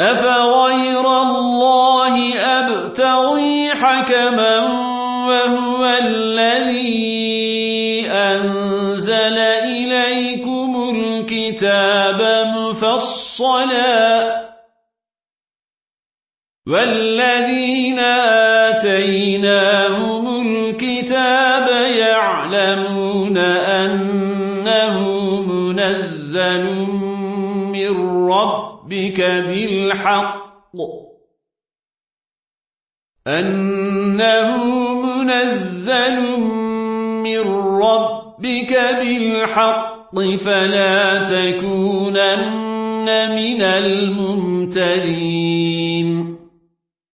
أفغير الله أبتغي حكما وهو الذي أنزل إليكم الكتاب مفصلا والذين آتيناهم الكتاب يعلمون أنه منزل من ربك بالحق. أنه منزل من ربك بالحق فلا تكونن من الممترين.